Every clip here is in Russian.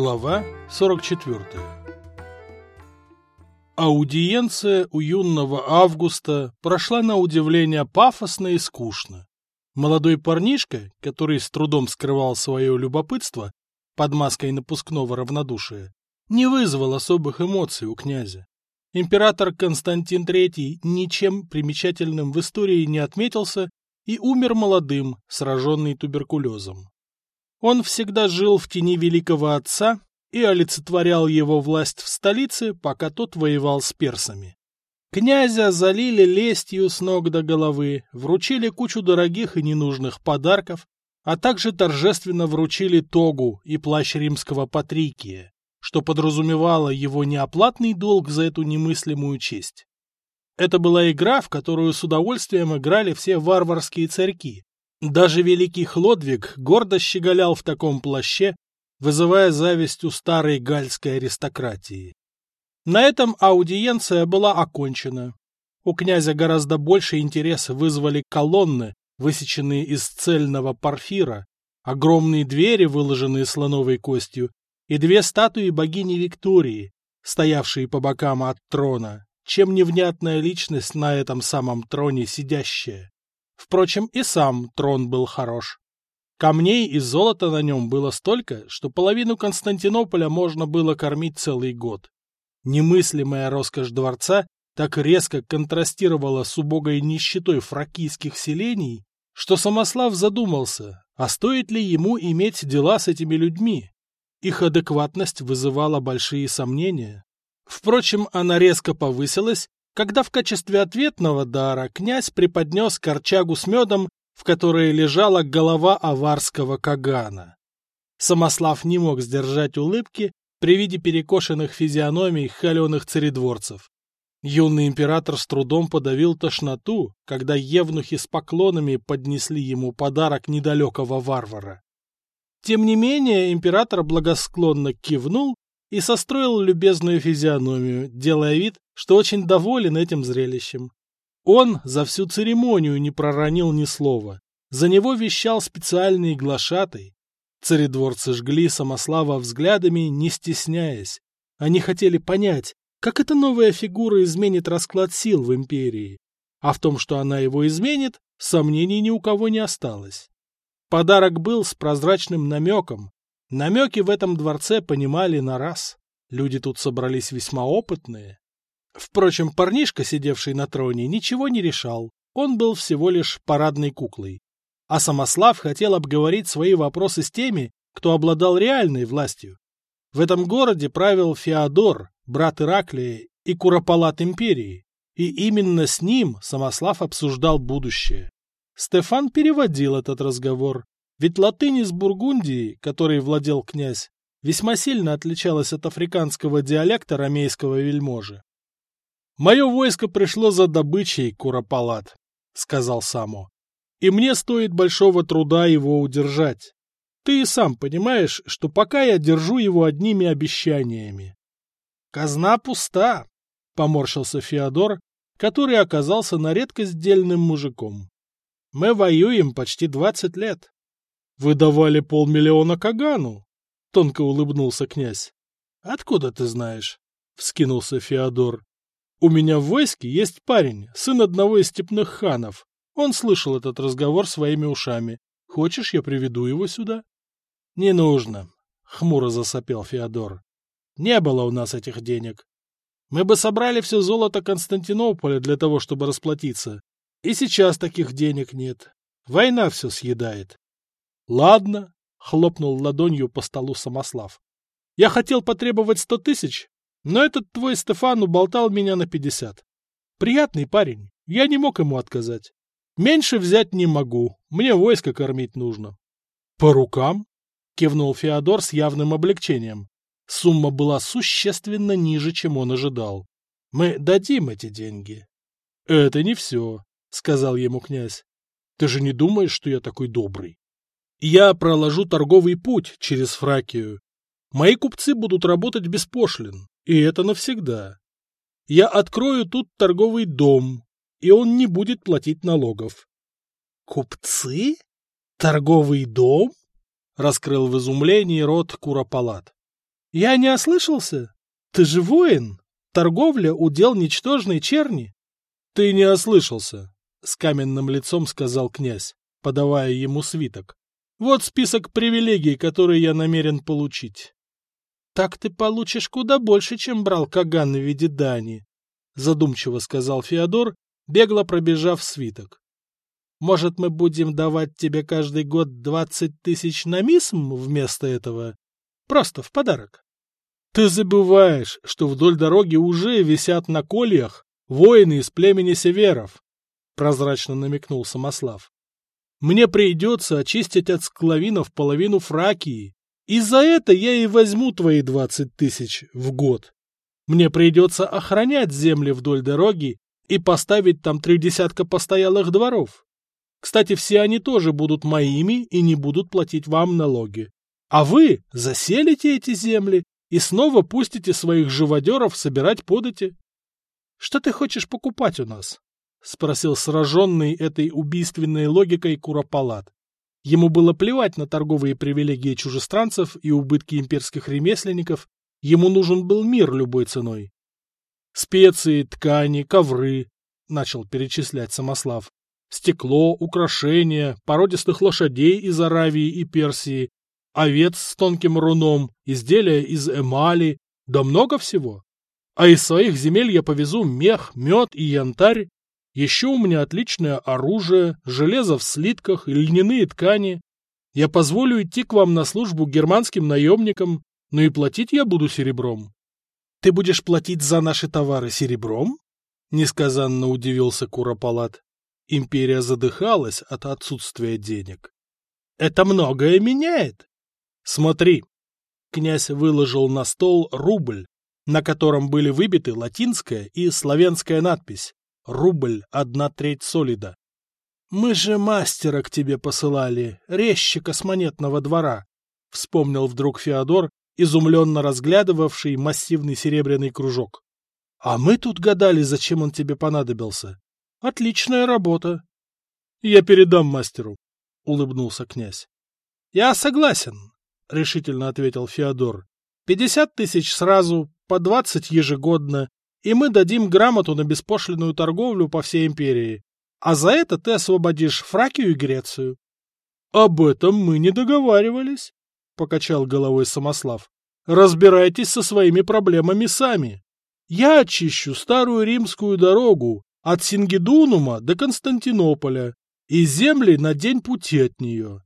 Глава 44 Аудиенция у юного Августа прошла на удивление пафосно и скучно. Молодой парнишка, который с трудом скрывал свое любопытство под маской напускного равнодушия, не вызвал особых эмоций у князя. Император Константин III ничем примечательным в истории не отметился и умер молодым, сраженный туберкулезом. Он всегда жил в тени великого отца и олицетворял его власть в столице, пока тот воевал с персами. Князя залили лестью с ног до головы, вручили кучу дорогих и ненужных подарков, а также торжественно вручили тогу и плащ римского патрикия, что подразумевало его неоплатный долг за эту немыслимую честь. Это была игра, в которую с удовольствием играли все варварские царьки, даже великий Хлодвиг гордо щеголял в таком плаще, вызывая зависть у старой гальской аристократии. На этом аудиенция была окончена. У князя гораздо больше интереса вызвали колонны, высеченные из цельного порфира, огромные двери, выложенные слоновой костью, и две статуи богини Виктории, стоявшие по бокам от трона, чем невнятная личность на этом самом троне сидящая. Впрочем, и сам трон был хорош. Камней и золота на нем было столько, что половину Константинополя можно было кормить целый год. Немыслимая роскошь дворца так резко контрастировала с убогой нищетой фракийских селений, что Самослав задумался, а стоит ли ему иметь дела с этими людьми. Их адекватность вызывала большие сомнения. Впрочем, она резко повысилась, когда в качестве ответного дара князь преподнес корчагу с медом, в которой лежала голова аварского кагана. Самослав не мог сдержать улыбки при виде перекошенных физиономий холеных царедворцев. Юный император с трудом подавил тошноту, когда евнухи с поклонами поднесли ему подарок недалекого варвара. Тем не менее император благосклонно кивнул и состроил любезную физиономию, делая вид, что очень доволен этим зрелищем. Он за всю церемонию не проронил ни слова. За него вещал специальный глашатый. Царедворцы жгли Самослава взглядами, не стесняясь. Они хотели понять, как эта новая фигура изменит расклад сил в империи. А в том, что она его изменит, сомнений ни у кого не осталось. Подарок был с прозрачным намеком, Намеки в этом дворце понимали на раз. Люди тут собрались весьма опытные. Впрочем, парнишка, сидевший на троне, ничего не решал. Он был всего лишь парадной куклой. А Самослав хотел обговорить свои вопросы с теми, кто обладал реальной властью. В этом городе правил Феодор, брат Ираклия и куропалат империи. И именно с ним Самослав обсуждал будущее. Стефан переводил этот разговор, ведь латынь из Бургундии, которой владел князь, весьма сильно отличалась от африканского диалекта ромейского вельможи. «Мое войско пришло за добычей, Куропалат», — сказал Само, — «и мне стоит большого труда его удержать. Ты и сам понимаешь, что пока я держу его одними обещаниями». «Казна пуста», — поморщился Феодор, который оказался на редкость дельным мужиком. «Мы воюем почти двадцать лет. Вы давали полмиллиона Кагану? — тонко улыбнулся князь. — Откуда ты знаешь? — вскинулся Феодор. — У меня в войске есть парень, сын одного из степных ханов. Он слышал этот разговор своими ушами. Хочешь, я приведу его сюда? — Не нужно, — хмуро засопел Феодор. — Не было у нас этих денег. Мы бы собрали все золото Константинополя для того, чтобы расплатиться. И сейчас таких денег нет. Война все съедает. Ладно, хлопнул ладонью по столу Самослав. Я хотел потребовать сто тысяч, но этот твой Стефан уболтал меня на пятьдесят. Приятный парень, я не мог ему отказать. Меньше взять не могу, мне войско кормить нужно. По рукам? Кивнул Феодор с явным облегчением. Сумма была существенно ниже, чем он ожидал. Мы дадим эти деньги. Это не все, сказал ему князь. Ты же не думаешь, что я такой добрый? Я проложу торговый путь через Фракию. Мои купцы будут работать без пошлин, и это навсегда. Я открою тут торговый дом, и он не будет платить налогов. — Купцы? Торговый дом? — раскрыл в изумлении рот Куропалат. Я не ослышался? Ты же воин. Торговля — удел ничтожной черни. Ты не ослышался, — с каменным лицом сказал князь, подавая ему свиток. Вот список привилегий, которые я намерен получить. Так ты получишь куда больше, чем брал Каган в виде дани, — задумчиво сказал Феодор, бегло пробежав свиток. Может, мы будем давать тебе каждый год двадцать тысяч на мисм вместо этого? Просто в подарок. Ты забываешь, что вдоль дороги уже висят на кольях воины из племени северов, — прозрачно намекнул Самослав. Мне придется очистить от склавинов половину Фракии, и за это я и возьму твои двадцать тысяч в год. Мне придется охранять земли вдоль дороги и поставить там три десятка постоялых дворов. Кстати, все они тоже будут моими и не будут платить вам налоги. А вы заселите эти земли и снова пустите своих живодеров собирать подати. — Что ты хочешь покупать у нас? — спросил сраженный этой убийственной логикой Куропалат. Ему было плевать на торговые привилегии чужестранцев и убытки имперских ремесленников, ему нужен был мир любой ценой. Специи, ткани, ковры, — начал перечислять Самослав, стекло, украшения, породистых лошадей из Аравии и Персии, овец с тонким руном, изделия из эмали, да много всего. А из своих земель я повезу мех, мед и янтарь, еще у меня отличное оружие, железо в слитках и льняные ткани. Я позволю идти к вам на службу германским наемникам, но и платить я буду серебром. — Ты будешь платить за наши товары серебром? — несказанно удивился Куропалат. Империя задыхалась от отсутствия денег. — Это многое меняет. — Смотри. Князь выложил на стол рубль, на котором были выбиты латинская и славянская надпись рубль одна треть солида. Мы же мастера к тебе посылали, резчика с монетного двора, — вспомнил вдруг Феодор, изумленно разглядывавший массивный серебряный кружок. — А мы тут гадали, зачем он тебе понадобился. Отличная работа. — Я передам мастеру, — улыбнулся князь. — Я согласен, — решительно ответил Феодор. — Пятьдесят тысяч сразу, по двадцать ежегодно, и мы дадим грамоту на беспошлинную торговлю по всей империи. А за это ты освободишь Фракию и Грецию. — Об этом мы не договаривались, — покачал головой Самослав. — Разбирайтесь со своими проблемами сами. Я очищу старую римскую дорогу от Сингидунума до Константинополя и земли на день пути от нее.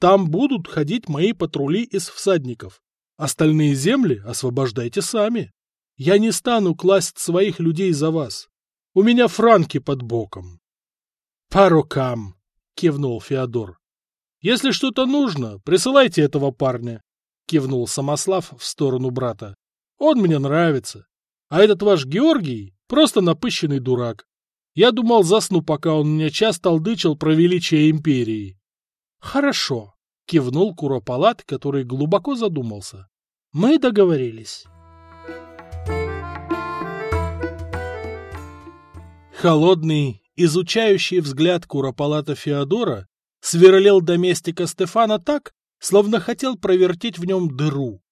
Там будут ходить мои патрули из всадников. Остальные земли освобождайте сами. Я не стану класть своих людей за вас. У меня франки под боком. — По рукам, — кивнул Феодор. — Если что-то нужно, присылайте этого парня, — кивнул Самослав в сторону брата. — Он мне нравится. А этот ваш Георгий — просто напыщенный дурак. Я думал, засну, пока он мне час толдычил про величие империи. — Хорошо, — кивнул Куропалат, который глубоко задумался. — Мы договорились. Холодный, изучающий взгляд Куропалата Феодора сверлил доместика Стефана так, словно хотел провертеть в нем дыру.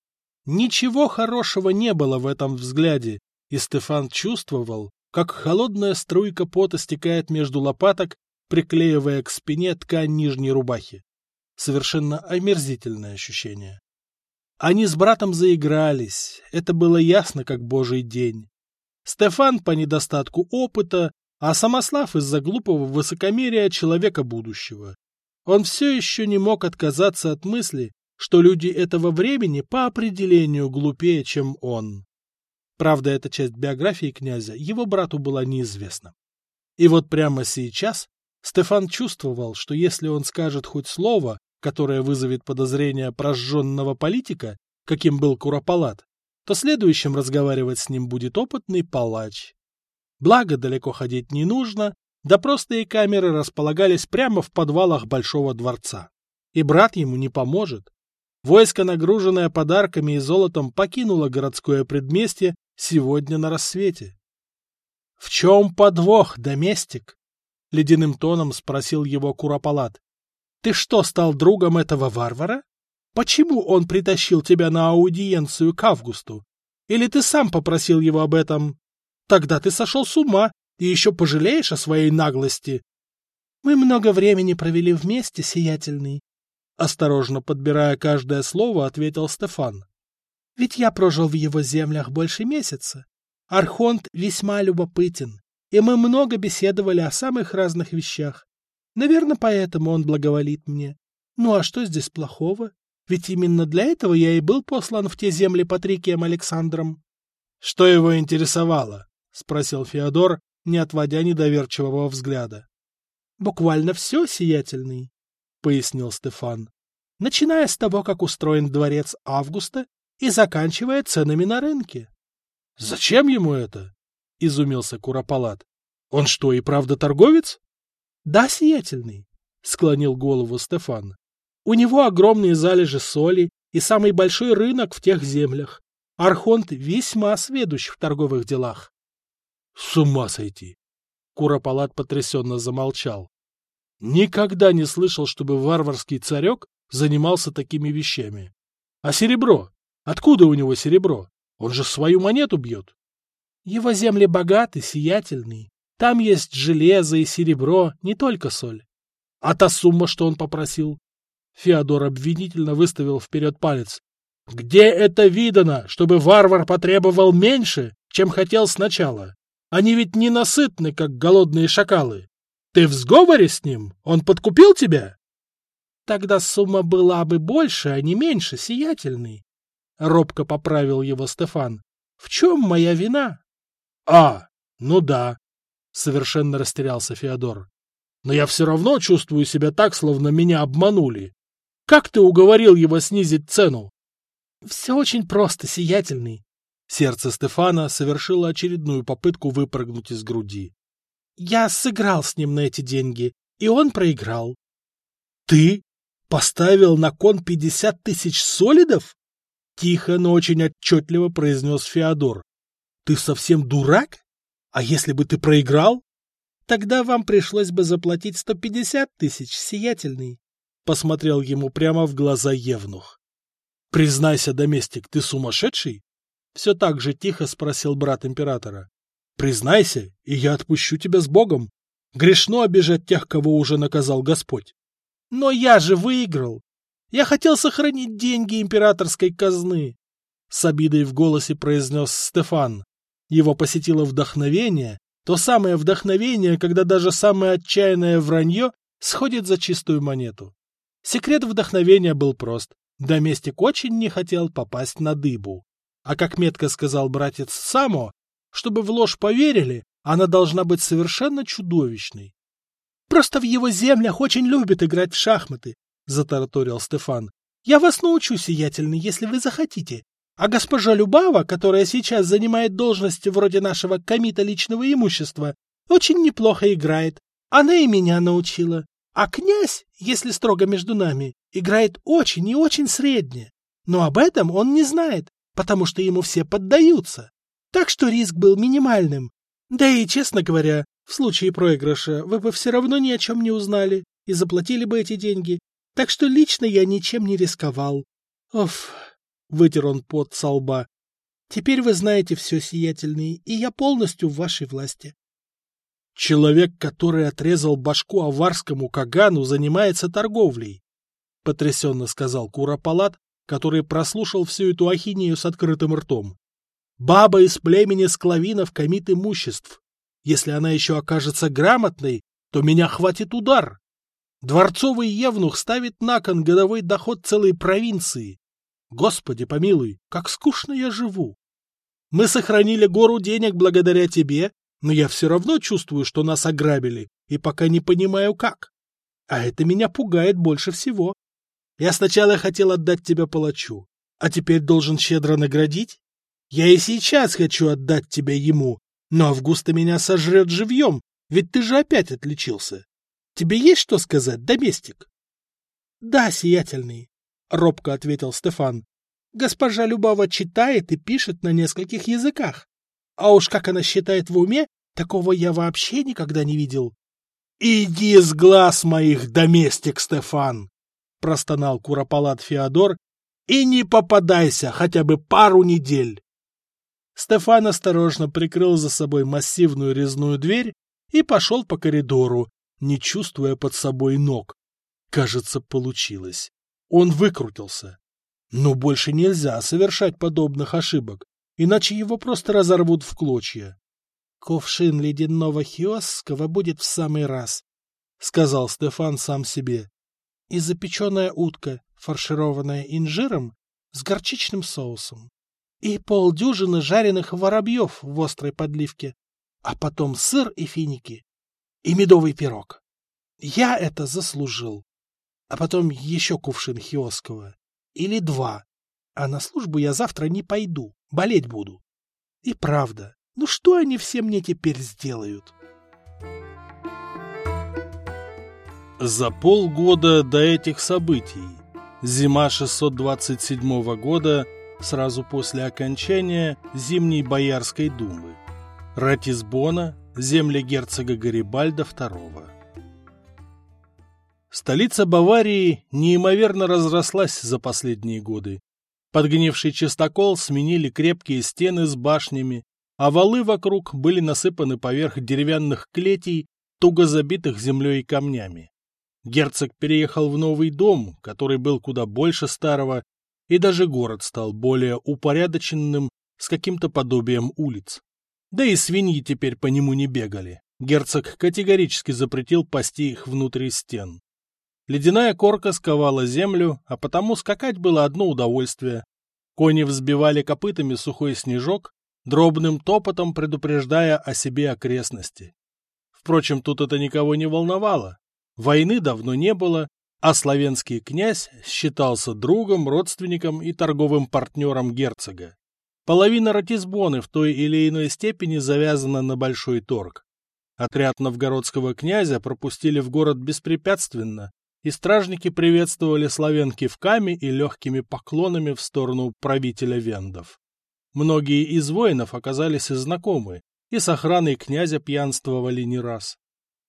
Ничего хорошего не было в этом взгляде, и Стефан чувствовал, как холодная струйка пота стекает между лопаток, приклеивая к спине ткань нижней рубахи. Совершенно омерзительное ощущение. Они с братом заигрались, это было ясно, как божий день. Стефан по недостатку опыта, а Самослав из-за глупого высокомерия человека будущего. Он все еще не мог отказаться от мысли, что люди этого времени по определению глупее, чем он. Правда, эта часть биографии князя его брату была неизвестна. И вот прямо сейчас Стефан чувствовал, что если он скажет хоть слово, которое вызовет подозрение прожженного политика, каким был Куропалат, то следующим разговаривать с ним будет опытный палач. Благо, далеко ходить не нужно, допросные камеры располагались прямо в подвалах Большого дворца. И брат ему не поможет. Войско, нагруженное подарками и золотом, покинуло городское предместье сегодня на рассвете. — В чем подвох, доместик? — ледяным тоном спросил его Куропалат. — Ты что, стал другом этого варвара? Почему он притащил тебя на аудиенцию к Августу? Или ты сам попросил его об этом? Тогда ты сошел с ума и еще пожалеешь о своей наглости. Мы много времени провели вместе, сиятельный. Осторожно подбирая каждое слово, ответил Стефан. Ведь я прожил в его землях больше месяца. Архонт весьма любопытен, и мы много беседовали о самых разных вещах. Наверное, поэтому он благоволит мне. Ну а что здесь плохого? Ведь именно для этого я и был послан в те земли Патрикием Александром. — Что его интересовало? — спросил Феодор, не отводя недоверчивого взгляда. — Буквально все, сиятельный, — пояснил Стефан. — Начиная с того, как устроен дворец Августа и заканчивая ценами на рынке. — Зачем ему это? — изумился Куропалат. — Он что, и правда торговец? — Да, сиятельный, — склонил голову Стефан. У него огромные залежи соли и самый большой рынок в тех землях. Архонт весьма сведущ в торговых делах. — С ума сойти! — Куропалат потрясенно замолчал. Никогда не слышал, чтобы варварский царек занимался такими вещами. А серебро? Откуда у него серебро? Он же свою монету бьет. Его земли богаты, сиятельные. Там есть железо и серебро, не только соль. А та сумма, что он попросил? Феодор обвинительно выставил вперед палец. «Где это видано, чтобы варвар потребовал меньше, чем хотел сначала? Они ведь не насытны, как голодные шакалы. Ты в сговоре с ним? Он подкупил тебя?» «Тогда сумма была бы больше, а не меньше, сиятельный», — робко поправил его Стефан. «В чем моя вина?» «А, ну да», — совершенно растерялся Феодор. «Но я все равно чувствую себя так, словно меня обманули. Как ты уговорил его снизить цену? Все очень просто, сиятельный. Сердце Стефана совершило очередную попытку выпрыгнуть из груди. Я сыграл с ним на эти деньги, и он проиграл. Ты поставил на кон пятьдесят тысяч солидов? Тихо, но очень отчетливо произнес Феодор. Ты совсем дурак? А если бы ты проиграл? Тогда вам пришлось бы заплатить сто пятьдесят тысяч, сиятельный посмотрел ему прямо в глаза Евнух. — Признайся, доместик, ты сумасшедший? — все так же тихо спросил брат императора. — Признайся, и я отпущу тебя с Богом. Грешно обижать тех, кого уже наказал Господь. — Но я же выиграл! Я хотел сохранить деньги императорской казны! — с обидой в голосе произнес Стефан. Его посетило вдохновение, то самое вдохновение, когда даже самое отчаянное вранье сходит за чистую монету. Секрет вдохновения был прост. Доместик очень не хотел попасть на дыбу. А как метко сказал братец Само, чтобы в ложь поверили, она должна быть совершенно чудовищной. «Просто в его землях очень любят играть в шахматы», — затараторил Стефан. «Я вас научу, сиятельный, если вы захотите. А госпожа Любава, которая сейчас занимает должность вроде нашего комита личного имущества, очень неплохо играет. Она и меня научила. А князь, если строго между нами, играет очень и очень средне. Но об этом он не знает, потому что ему все поддаются. Так что риск был минимальным. Да и, честно говоря, в случае проигрыша вы бы все равно ни о чем не узнали и заплатили бы эти деньги. Так что лично я ничем не рисковал. Оф, вытер он пот со лба. Теперь вы знаете все, сиятельные, и я полностью в вашей власти. Человек, который отрезал башку аварскому Кагану, занимается торговлей, — потрясенно сказал Куропалат, который прослушал всю эту ахинею с открытым ртом. Баба из племени склавинов комит имуществ. Если она еще окажется грамотной, то меня хватит удар. Дворцовый евнух ставит на кон годовой доход целой провинции. Господи помилуй, как скучно я живу. Мы сохранили гору денег благодаря тебе но я все равно чувствую, что нас ограбили, и пока не понимаю, как. А это меня пугает больше всего. Я сначала хотел отдать тебя палачу, а теперь должен щедро наградить? Я и сейчас хочу отдать тебя ему, но Августа меня сожрет живьем, ведь ты же опять отличился. Тебе есть что сказать, доместик? — Да, сиятельный, — робко ответил Стефан. — Госпожа Любава читает и пишет на нескольких языках. А уж как она считает в уме, такого я вообще никогда не видел. — Иди с глаз моих, доместик Стефан! — простонал Куропалат Феодор, И не попадайся хотя бы пару недель. Стефан осторожно прикрыл за собой массивную резную дверь и пошел по коридору, не чувствуя под собой ног. Кажется, получилось. Он выкрутился. Но больше нельзя совершать подобных ошибок, иначе его просто разорвут в клочья. — Кувшин ледяного хиосского будет в самый раз, — сказал Стефан сам себе. — И запеченная утка, фаршированная инжиром, с горчичным соусом. И полдюжины жареных воробьев в острой подливке, а потом сыр и финики. И медовый пирог. Я это заслужил. А потом еще кувшин хиосского. Или два. А на службу я завтра не пойду, болеть буду. И правда, ну что они все мне теперь сделают? За полгода до этих событий, зима 627 года, сразу после окончания Зимней Боярской думы, Ратисбона, земля герцога Гарибальда II. Столица Баварии неимоверно разрослась за последние годы. Подгнивший чистокол сменили крепкие стены с башнями, а валы вокруг были насыпаны поверх деревянных клетей, туго забитых землей и камнями. Герцог переехал в новый дом, который был куда больше старого, и даже город стал более упорядоченным, с каким-то подобием улиц. Да и свиньи теперь по нему не бегали. Герцог категорически запретил пасти их внутри стен. Ледяная корка сковала землю, а потому скакать было одно удовольствие. Кони взбивали копытами сухой снежок, дробным топотом предупреждая о себе окрестности. Впрочем, тут это никого не волновало. Войны давно не было, а славянский князь считался другом, родственником и торговым партнером герцога. Половина Ратисбоны в той или иной степени завязана на большой торг. Отряд новгородского князя пропустили в город беспрепятственно, и стражники приветствовали славян кивками и легкими поклонами в сторону правителя вендов. Многие из воинов оказались знакомы, и с охраной князя пьянствовали не раз.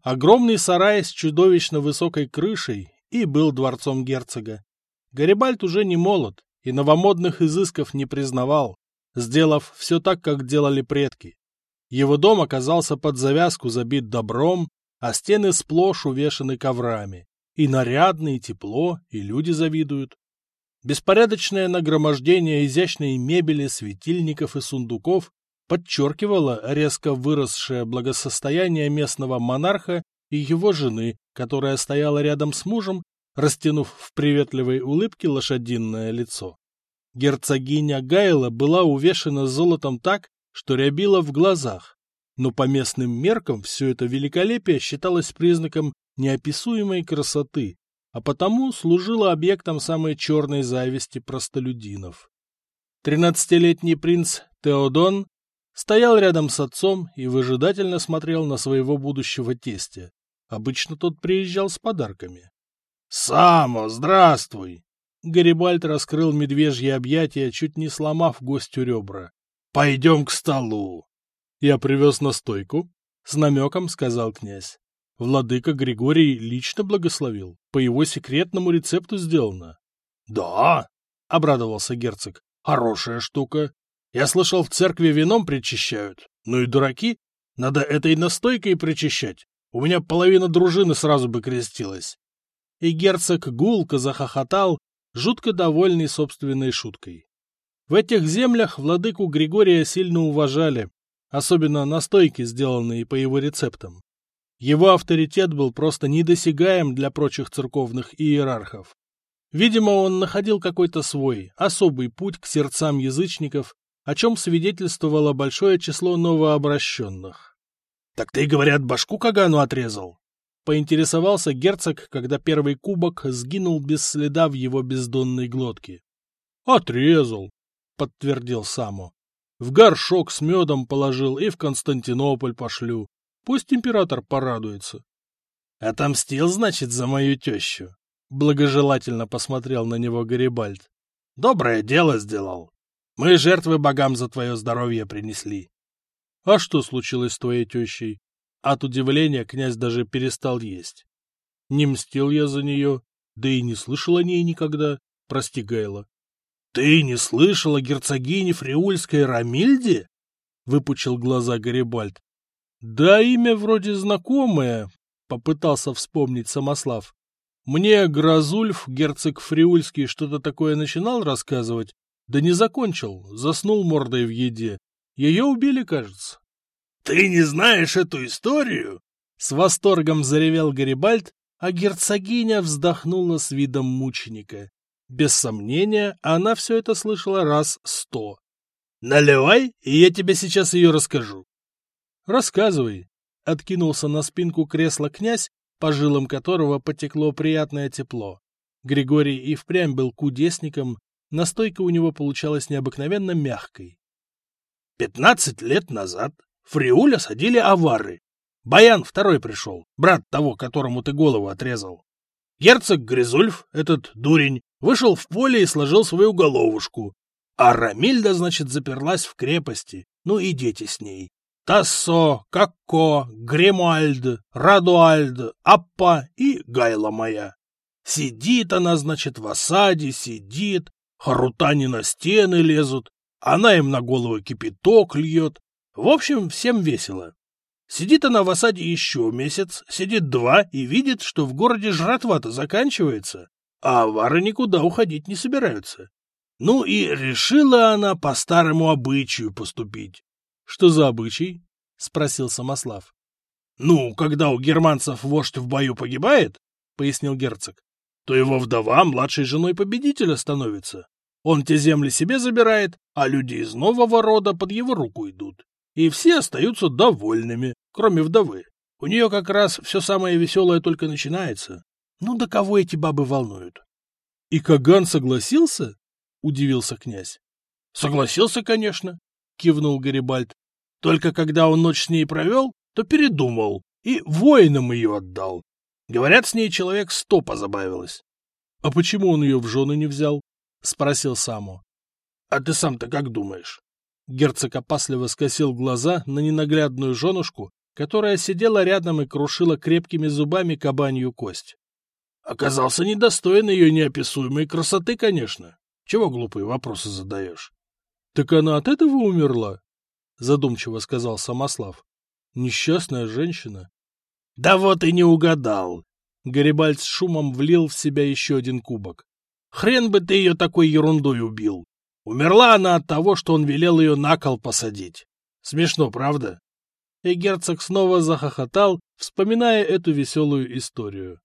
Огромный сарай с чудовищно высокой крышей и был дворцом герцога. Гарибальд уже не молод и новомодных изысков не признавал, сделав все так, как делали предки. Его дом оказался под завязку забит добром, а стены сплошь увешаны коврами. И нарядно, и тепло, и люди завидуют. Беспорядочное нагромождение изящной мебели, светильников и сундуков подчеркивало резко выросшее благосостояние местного монарха и его жены, которая стояла рядом с мужем, растянув в приветливой улыбке лошадиное лицо. Герцогиня Гайла была увешана золотом так, что рябила в глазах, но по местным меркам все это великолепие считалось признаком неописуемой красоты, а потому служила объектом самой черной зависти простолюдинов. Тринадцатилетний принц Теодон стоял рядом с отцом и выжидательно смотрел на своего будущего тестя. Обычно тот приезжал с подарками. — Само, здравствуй! Гарибальд раскрыл медвежье объятия, чуть не сломав гостю ребра. — Пойдем к столу! — Я привез настойку, — с намеком сказал князь. Владыка Григорий лично благословил. По его секретному рецепту сделано. — Да, — обрадовался герцог, — хорошая штука. Я слышал, в церкви вином причащают. Ну и дураки, надо этой настойкой причащать. У меня половина дружины сразу бы крестилась. И герцог гулко захохотал, жутко довольный собственной шуткой. В этих землях владыку Григория сильно уважали, особенно настойки, сделанные по его рецептам. Его авторитет был просто недосягаем для прочих церковных иерархов. Видимо, он находил какой-то свой, особый путь к сердцам язычников, о чем свидетельствовало большое число новообращенных. — Так ты, говорят, башку Кагану отрезал? — поинтересовался герцог, когда первый кубок сгинул без следа в его бездонной глотке. — Отрезал, — подтвердил Само. — В горшок с медом положил и в Константинополь пошлю. Пусть император порадуется. — Отомстил, значит, за мою тещу? — благожелательно посмотрел на него Гарибальд. — Доброе дело сделал. Мы жертвы богам за твое здоровье принесли. — А что случилось с твоей тещей? От удивления князь даже перестал есть. Не мстил я за нее, да и не слышал о ней никогда, прости, Гайла. Ты не слышал о герцогине Фриульской Рамильде? Выпучил глаза Гарибальд. Да, имя вроде знакомое, попытался вспомнить Самослав. Мне Грозульф, герцог Фриульский, что-то такое начинал рассказывать, да не закончил, заснул мордой в еде. Ее убили, кажется. — Ты не знаешь эту историю? — с восторгом заревел Гарибальд, а герцогиня вздохнула с видом мученика. Без сомнения, она все это слышала раз сто. «Наливай, и я тебе сейчас ее расскажу». «Рассказывай», — откинулся на спинку кресла князь, по жилам которого потекло приятное тепло. Григорий и впрямь был кудесником, настойка у него получалась необыкновенно мягкой. «Пятнадцать лет назад Фриуля садили авары. Баян второй пришел, брат того, которому ты голову отрезал. Герцог Гризульф, этот дурень, вышел в поле и сложил свою головушку. А Рамильда, значит, заперлась в крепости. Ну и дети с ней. Тассо, Какко, Гремуальд, Радуальд, Аппа и Гайла моя. Сидит она, значит, в осаде, сидит, харутани на стены лезут, она им на голову кипяток льет. В общем, всем весело. Сидит она в осаде еще месяц, сидит два и видит, что в городе жратва-то заканчивается, а авары никуда уходить не собираются. Ну и решила она по старому обычаю поступить. — Что за обычай? — спросил Самослав. — Ну, когда у германцев вождь в бою погибает, — пояснил герцог, — то его вдова младшей женой победителя становится. Он те земли себе забирает, а люди из нового рода под его руку идут. И все остаются довольными, кроме вдовы. У нее как раз все самое веселое только начинается. Ну да кого эти бабы волнуют? — И Каган согласился? — удивился князь. — Согласился, конечно, — кивнул Гарибальд. Только когда он ночь с ней провел, то передумал и воинам ее отдал. Говорят, с ней человек сто позабавилось. — А почему он ее в жены не взял? — спросил Саму. — А ты сам-то как думаешь? Герцог опасливо скосил глаза на ненаглядную женушку, которая сидела рядом и крушила крепкими зубами кабанью кость. Оказался недостоин ее неописуемой красоты, конечно. Чего глупые вопросы задаешь? — Так она от этого умерла? — задумчиво сказал Самослав. — Несчастная женщина. — Да вот и не угадал. Гарибальд с шумом влил в себя еще один кубок. — Хрен бы ты ее такой ерундой убил. Умерла она от того, что он велел ее на кол посадить. Смешно, правда? И герцог снова захохотал, вспоминая эту веселую историю.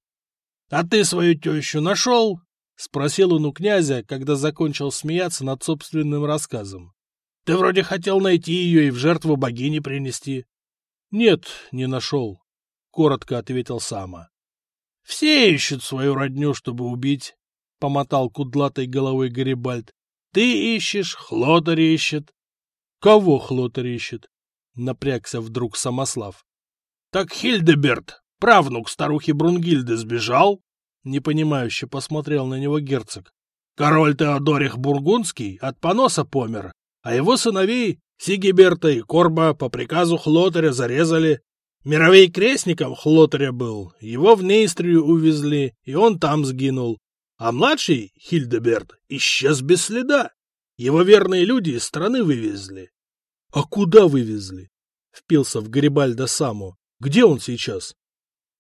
А ты свою тещу нашел? — спросил он у князя, когда закончил смеяться над собственным рассказом. — Ты вроде хотел найти ее и в жертву богини принести. — Нет, не нашел, — коротко ответил Сама. — Все ищут свою родню, чтобы убить, — помотал кудлатой головой Гарибальд. — Ты ищешь, Хлотарь ищет. — Кого Хлотарь ищет? — напрягся вдруг Самослав. — Так Хильдеберт, правнук старухи Брунгильды сбежал? Непонимающе посмотрел на него герцог. Король Теодорих Бургундский от поноса помер, а его сыновей Сигиберта и Корба по приказу Хлотаря зарезали. Мировей крестником Хлотаря был, его в Нейстрию увезли, и он там сгинул. А младший, Хильдеберт, исчез без следа. Его верные люди из страны вывезли. — А куда вывезли? — впился в Гарибальда Саму. — Где он сейчас? —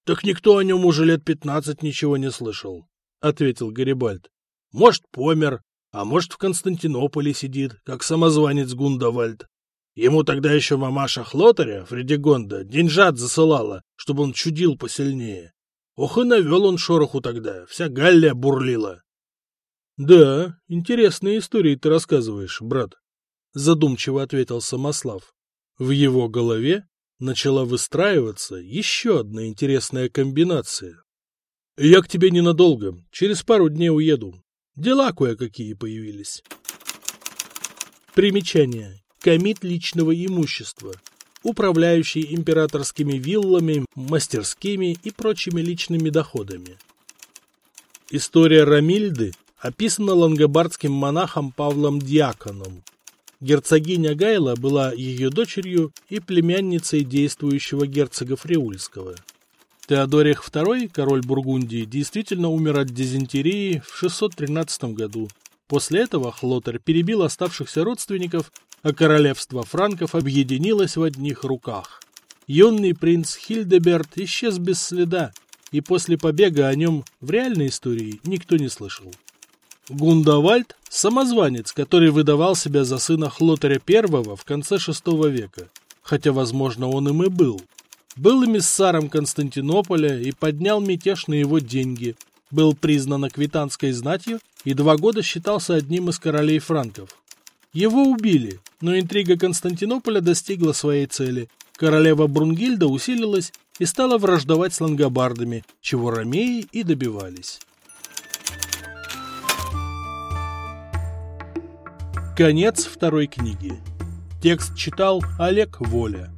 Так никто о нем уже лет пятнадцать ничего не слышал, — ответил Гарибальд. — Может, помер, а может, в Константинополе сидит, как самозванец Гундавальд. Ему тогда еще мамаша Хлотаря, Фредигонда, деньжат засылала, чтобы он чудил посильнее. Ох и навел он шороху тогда, вся Галлия бурлила. — Да, интересные истории ты рассказываешь, брат, — задумчиво ответил Самослав. В его голове начала выстраиваться еще одна интересная комбинация. «Я к тебе ненадолго, через пару дней уеду. Дела кое-какие появились». Примечание. Комит личного имущества. Управляющий императорскими виллами, мастерскими и прочими личными доходами. История Рамильды описана лангобардским монахом Павлом Дьяконом. Герцогиня Гайла была ее дочерью и племянницей действующего герцога Фриульского. Теодорих II, король Бургундии, действительно умер от дизентерии в 613 году, После этого Хлотер перебил оставшихся родственников, а королевство франков объединилось в одних руках. Юный принц Хильдеберт исчез без следа, и после побега о нем в реальной истории никто не слышал. Гундавальд – самозванец, который выдавал себя за сына Хлотаря I в конце VI века, хотя, возможно, он им и был. Был эмиссаром Константинополя и поднял мятеж на его деньги, был признан аквитанской знатью и два года считался одним из королей франков. Его убили, но интрига Константинополя достигла своей цели. Королева Брунгильда усилилась и стала враждовать с лангобардами, чего ромеи и добивались. Конец второй книги. Текст читал Олег Воля.